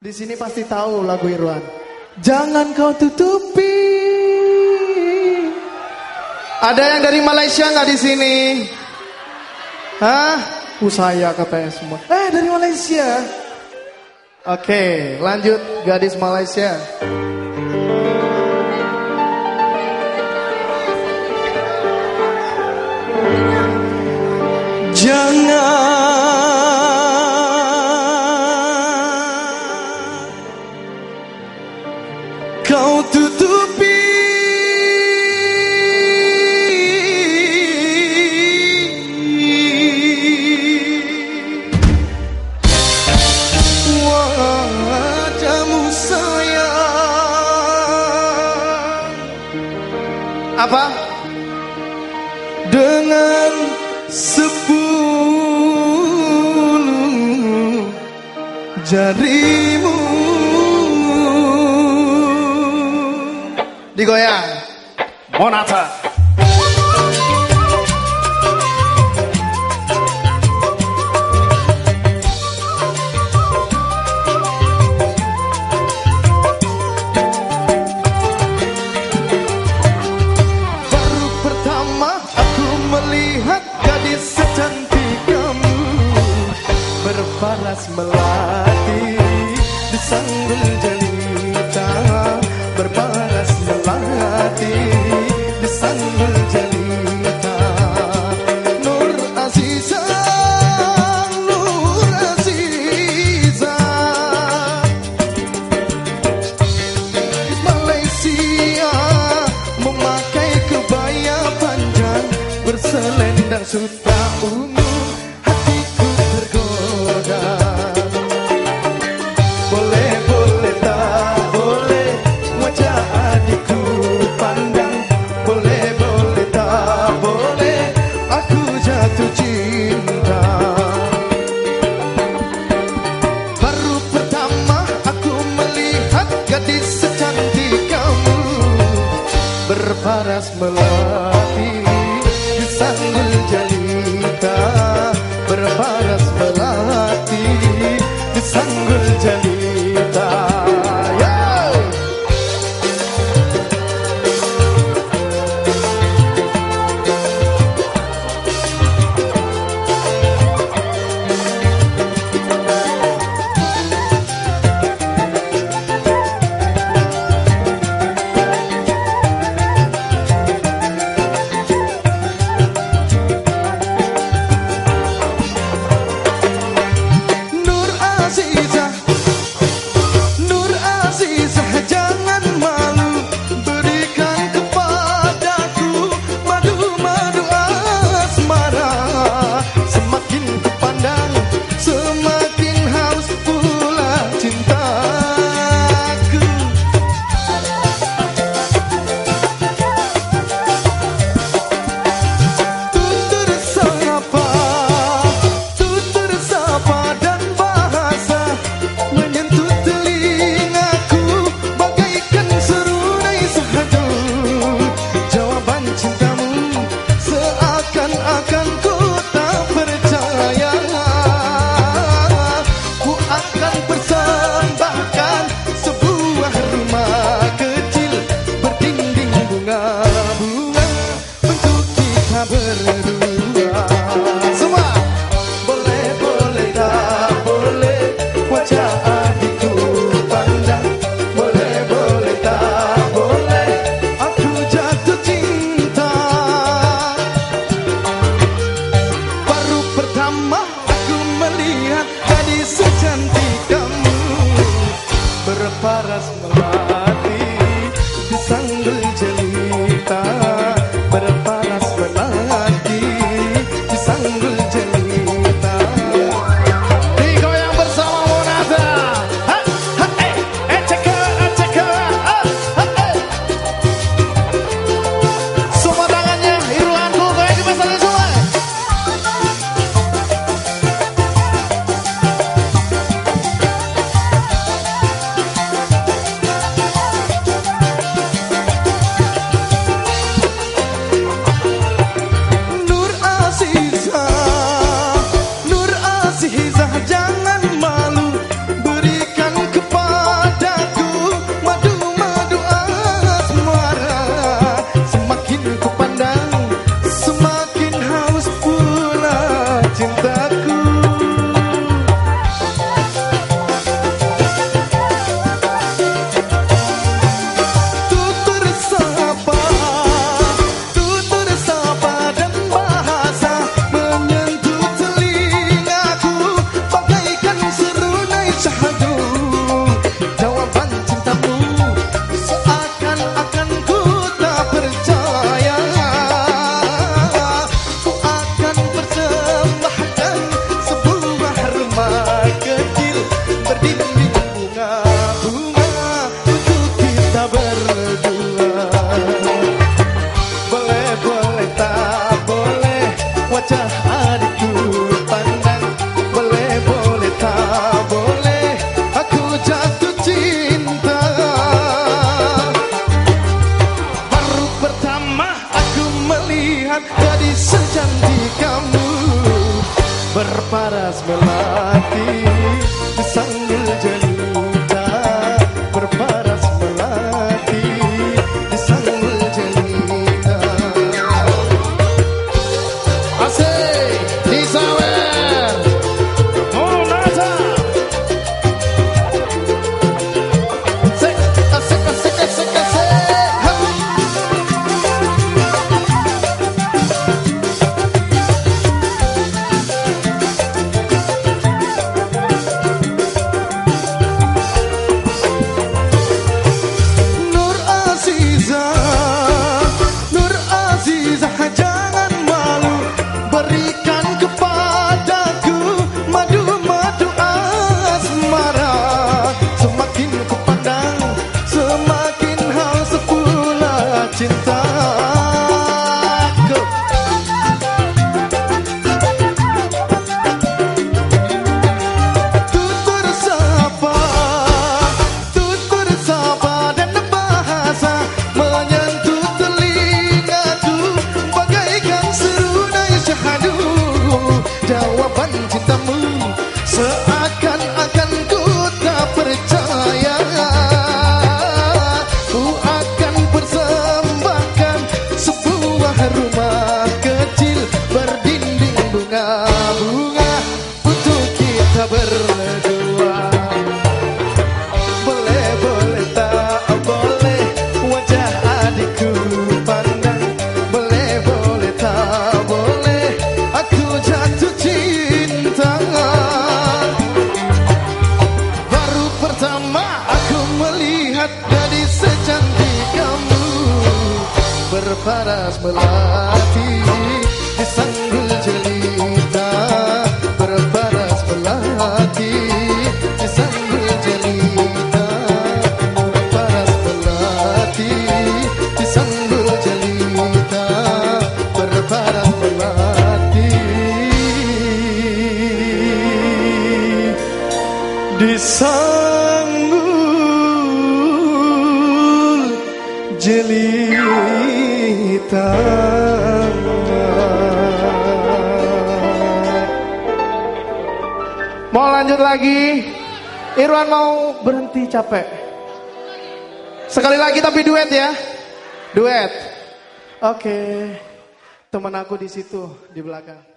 Di sini pasti tahu lagu Irwan. Jangan kau tutupi. Ada yang dari Malaysia nggak di sini? Hah? Uh, saya katanya semua. Eh dari Malaysia. Oke, lanjut gadis Malaysia. kau tutupi. Wajahmu sayang. Apa? Dengan sepuluh jarimu digoyang. Monata. Baru pertama aku melihat gadis secantik kamu berparas melati di sanggul jelita berparas melati di Baru pertama aku melihat gadis secantik kamu Berparas melati di sanggul melihat gadis secantik kamu berparas melayang berparas melati. Berparas melati di sanggul jelita Berparas melati di sanggul jelita Berparas melati di sanggul jelita Berparas melati. Di lanjut lagi? Irwan mau berhenti capek? Sekali lagi tapi duet ya? Duet. Oke. Teman aku di situ di belakang.